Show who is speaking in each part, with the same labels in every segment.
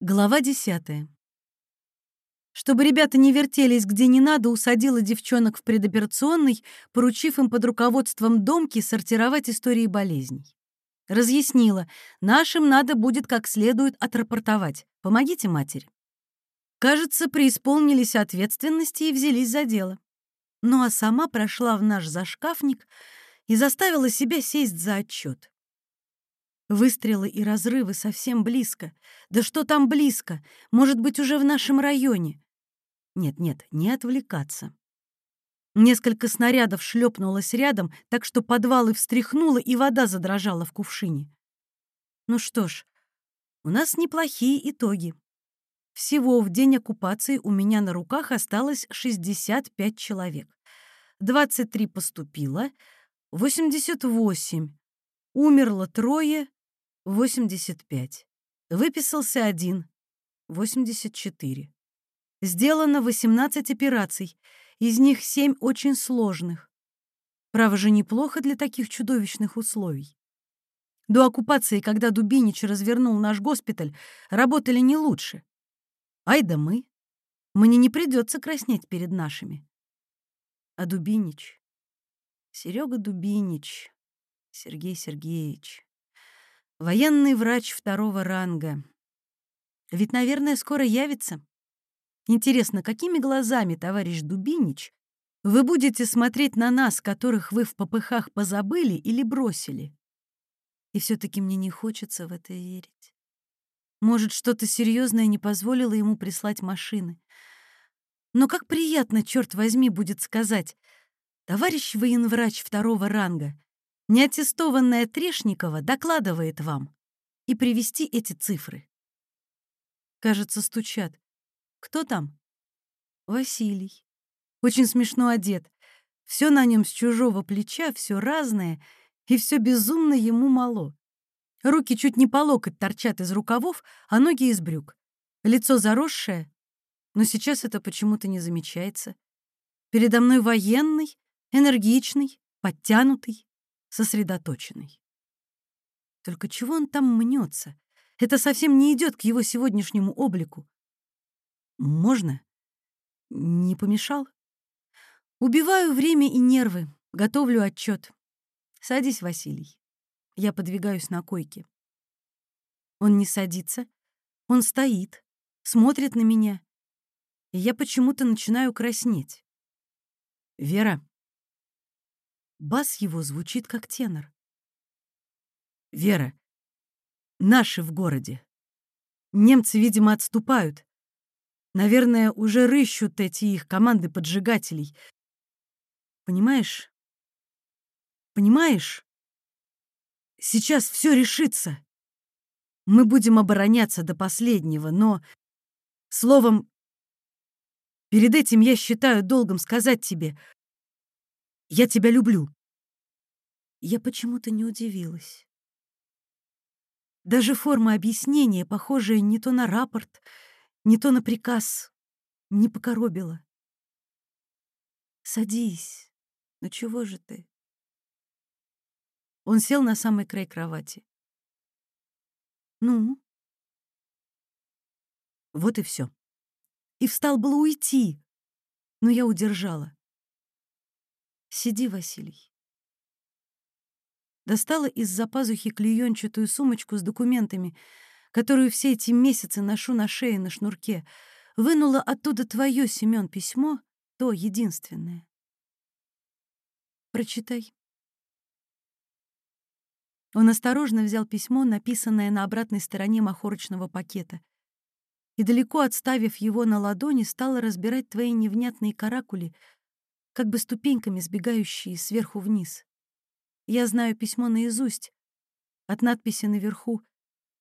Speaker 1: Глава десятая. Чтобы ребята не вертелись где не надо, усадила девчонок в предоперационной, поручив им под руководством Домки сортировать истории болезней. Разъяснила, нашим надо будет как следует отрапортовать. Помогите матери. Кажется, преисполнились ответственности и взялись за дело. Ну а сама прошла в наш зашкафник и заставила себя сесть за отчет. Выстрелы и разрывы совсем близко. Да что там близко? Может быть, уже в нашем районе. Нет-нет, не отвлекаться. Несколько снарядов шлепнулось рядом, так что подвалы встряхнуло, и вода задрожала в кувшине. Ну что ж, у нас неплохие итоги. Всего в день оккупации у меня на руках осталось 65 человек. 23 поступило, 88. Умерло трое, 85. Выписался один. 84. Сделано 18 операций, из них 7 очень сложных. Право же неплохо для таких чудовищных условий. До оккупации, когда Дубинич развернул наш госпиталь, работали не лучше. Ай да мы. Мне не придется краснеть перед нашими. А Дубинич... Серега Дубинич... Сергей Сергеевич... Военный врач второго ранга. Ведь, наверное, скоро явится. Интересно, какими глазами, товарищ Дубинич, вы будете смотреть на нас, которых вы в попыхах позабыли или бросили? И все-таки мне не хочется в это верить. Может, что-то серьезное не позволило ему прислать машины. Но как приятно, черт возьми, будет сказать, товарищ военврач второго ранга, Неаттестованная Трешникова докладывает вам. И привести эти цифры. Кажется, стучат. Кто там? Василий. Очень смешно одет. Все на нем с чужого плеча, все разное, и все безумно ему мало. Руки чуть не по локоть торчат из рукавов, а ноги из брюк. Лицо заросшее, но сейчас это почему-то не замечается. Передо мной военный, энергичный, подтянутый сосредоточенный. Только чего он там мнется? Это совсем не идет к его сегодняшнему облику. Можно? Не помешал? Убиваю время и нервы, готовлю отчет. Садись, Василий. Я подвигаюсь на койке. Он не садится, он стоит, смотрит на меня, и я почему-то начинаю краснеть. «Вера, Бас его звучит как тенор. «Вера, наши в городе. Немцы, видимо, отступают. Наверное, уже рыщут эти их команды поджигателей. Понимаешь? Понимаешь? Сейчас все решится. Мы будем обороняться до последнего, но... Словом, перед этим я считаю долгом сказать тебе, я тебя люблю». Я почему-то не удивилась. Даже форма объяснения, похожая не то на рапорт, не то на приказ, не покоробила. «Садись. Ну чего же ты?» Он сел на самый край кровати. «Ну?» Вот и все. И встал было уйти, но я удержала. Сиди, Василий. Достала из-за пазухи клеенчатую сумочку с документами, которую все эти месяцы ношу на шее на шнурке. Вынула оттуда твое, Семен, письмо, то единственное. Прочитай. Он осторожно взял письмо, написанное на обратной стороне махорочного пакета, и, далеко отставив его на ладони, стала разбирать твои невнятные каракули — как бы ступеньками сбегающие сверху вниз. Я знаю письмо наизусть. От надписи наверху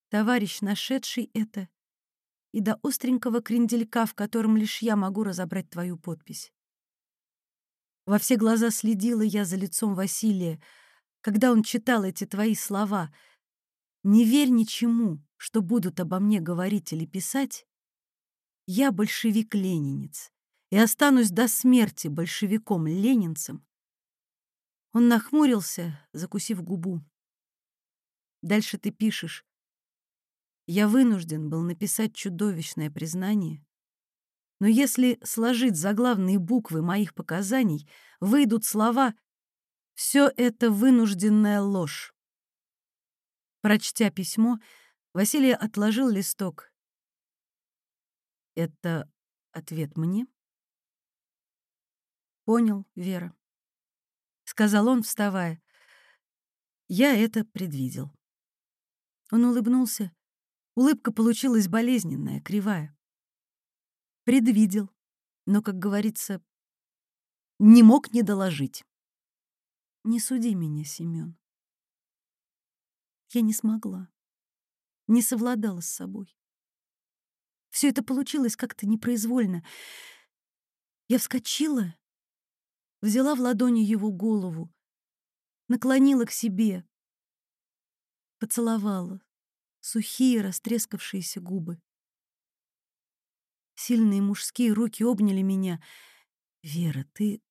Speaker 1: «Товарищ, нашедший это» и до остренького кренделька, в котором лишь я могу разобрать твою подпись. Во все глаза следила я за лицом Василия, когда он читал эти твои слова. «Не верь ничему, что будут обо мне говорить или писать. Я большевик-ленинец и останусь до смерти большевиком-ленинцем, он нахмурился, закусив губу. Дальше ты пишешь. Я вынужден был написать чудовищное признание, но если сложить заглавные буквы моих показаний, выйдут слова «Все это вынужденная ложь». Прочтя письмо, Василий отложил листок. «Это ответ мне?» «Понял, Вера», — сказал он, вставая. «Я это предвидел». Он улыбнулся. Улыбка получилась болезненная, кривая. Предвидел, но, как говорится, не мог не доложить. Не суди меня, Семён. Я не смогла, не совладала с собой. Все это получилось как-то непроизвольно. Я вскочила, взяла в ладони его голову, наклонила к себе, поцеловала сухие растрескавшиеся губы. Сильные мужские руки обняли меня. «Вера, ты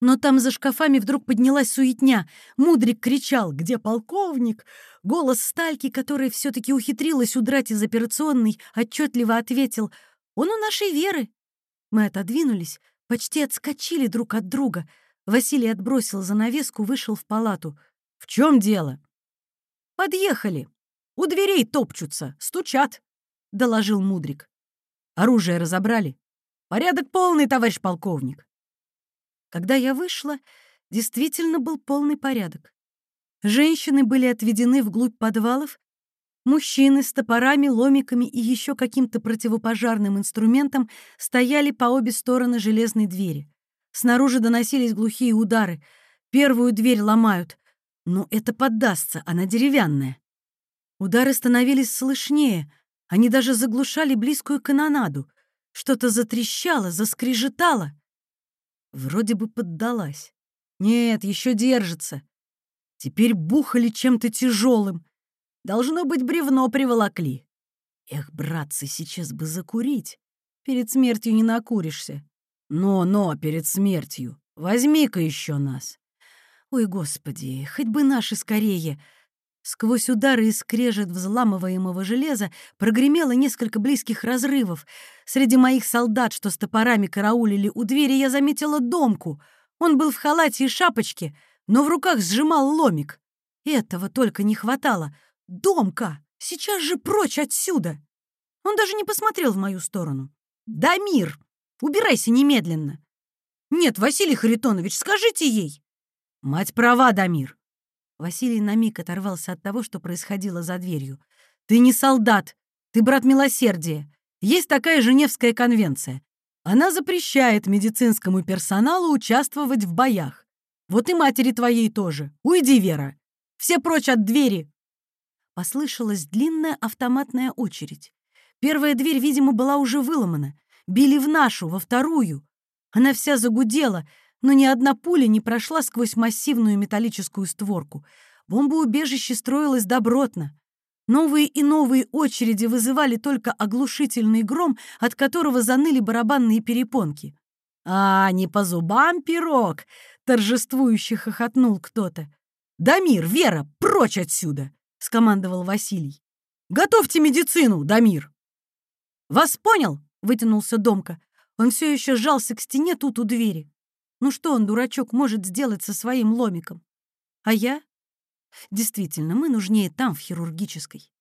Speaker 1: но там за шкафами вдруг поднялась суетня. Мудрик кричал «Где полковник?». Голос Стальки, который все-таки ухитрилась удрать из операционной, отчетливо ответил «Он у нашей Веры». Мы отодвинулись, почти отскочили друг от друга. Василий отбросил занавеску, вышел в палату. «В чем дело?» «Подъехали. У дверей топчутся, стучат», — доложил Мудрик. «Оружие разобрали?» «Порядок полный, товарищ полковник». Когда я вышла, действительно был полный порядок. Женщины были отведены вглубь подвалов, мужчины с топорами, ломиками и еще каким-то противопожарным инструментом стояли по обе стороны железной двери. Снаружи доносились глухие удары. Первую дверь ломают. Но это поддастся, она деревянная. Удары становились слышнее, они даже заглушали близкую канонаду. Что-то затрещало, заскрежетало. Вроде бы поддалась. Нет, еще держится. Теперь бухали чем-то тяжелым. Должно быть, бревно приволокли. Эх, братцы, сейчас бы закурить. Перед смертью не накуришься. Но-но, перед смертью. Возьми-ка еще нас. Ой, господи, хоть бы наши скорее. Сквозь удары и скрежет взламываемого железа прогремело несколько близких разрывов. Среди моих солдат, что с топорами караулили у двери, я заметила домку. Он был в халате и шапочке, но в руках сжимал ломик. Этого только не хватало. Домка! Сейчас же прочь отсюда! Он даже не посмотрел в мою сторону. «Дамир! Убирайся немедленно!» «Нет, Василий Харитонович, скажите ей!» «Мать права, Дамир. Василий на миг оторвался от того, что происходило за дверью. «Ты не солдат, ты брат милосердия. Есть такая Женевская конвенция. Она запрещает медицинскому персоналу участвовать в боях. Вот и матери твоей тоже. Уйди, Вера. Все прочь от двери!» Послышалась длинная автоматная очередь. Первая дверь, видимо, была уже выломана. Били в нашу, во вторую. Она вся загудела, но ни одна пуля не прошла сквозь массивную металлическую створку. Бомбоубежище строилось добротно. Новые и новые очереди вызывали только оглушительный гром, от которого заныли барабанные перепонки. «А, не по зубам пирог!» — торжествующе хохотнул кто-то. «Дамир, Вера, прочь отсюда!» — скомандовал Василий. «Готовьте медицину, Дамир!» «Вас понял?» — вытянулся Домка. Он все еще сжался к стене тут у двери. Ну что он, дурачок, может сделать со своим ломиком? А я? Действительно, мы нужнее там, в хирургической.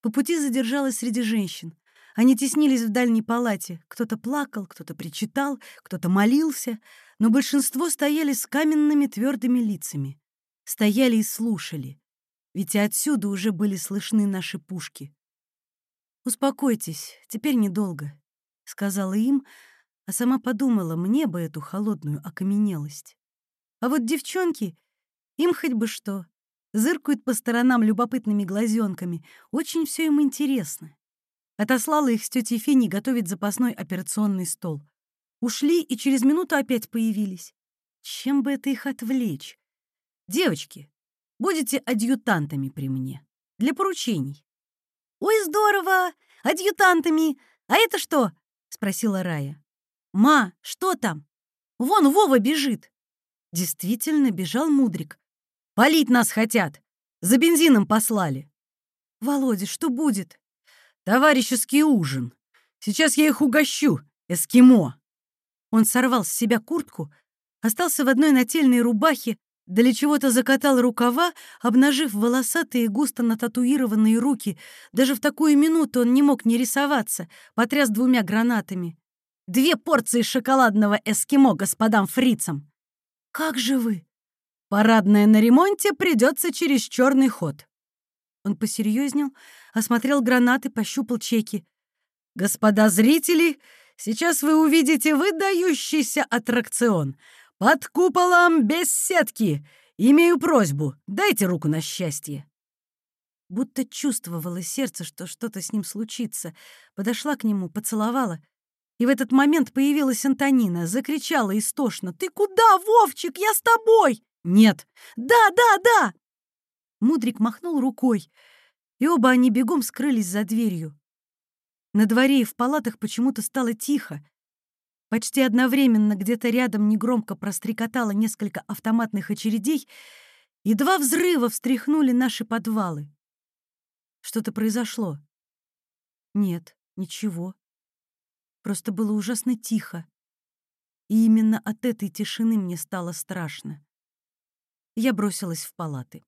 Speaker 1: По пути задержалась среди женщин. Они теснились в дальней палате. Кто-то плакал, кто-то причитал, кто-то молился, но большинство стояли с каменными твердыми лицами. Стояли и слушали, ведь и отсюда уже были слышны наши пушки. «Успокойтесь, теперь недолго», — сказала им, — а сама подумала, мне бы эту холодную окаменелость. А вот девчонки, им хоть бы что, зыркают по сторонам любопытными глазенками, очень все им интересно. Отослала их с тетей Финей готовить запасной операционный стол. Ушли и через минуту опять появились. Чем бы это их отвлечь? Девочки, будете адъютантами при мне. Для поручений. «Ой, здорово! Адъютантами! А это что?» — спросила Рая. «Ма, что там? Вон Вова бежит!» Действительно бежал Мудрик. «Полить нас хотят! За бензином послали!» «Володя, что будет?»
Speaker 2: «Товарищеский ужин. Сейчас я их угощу, эскимо!»
Speaker 1: Он сорвал с себя куртку, остался в одной нательной рубахе, для чего-то закатал рукава, обнажив волосатые густо нататуированные руки. Даже в такую минуту он не мог не рисоваться, потряс двумя гранатами. «Две порции шоколадного эскимо господам фрицам!» «Как же вы?»
Speaker 2: «Парадная на ремонте придется через черный ход».
Speaker 1: Он посерьезнел, осмотрел гранаты, пощупал чеки.
Speaker 2: «Господа зрители, сейчас вы увидите выдающийся аттракцион. Под куполом без сетки. Имею просьбу, дайте руку на счастье».
Speaker 1: Будто чувствовало сердце, что что-то с ним случится. Подошла к нему, поцеловала. И в этот момент появилась Антонина, закричала истошно. «Ты куда, Вовчик? Я с тобой!»
Speaker 2: «Нет!»
Speaker 1: «Да, да, да!» Мудрик махнул рукой, и оба они бегом скрылись за дверью. На дворе и в палатах почему-то стало тихо. Почти одновременно где-то рядом негромко прострекотало несколько автоматных очередей, и два взрыва встряхнули наши подвалы. Что-то произошло. Нет, ничего. Просто было ужасно тихо. И именно от этой тишины мне стало страшно. Я бросилась в палаты.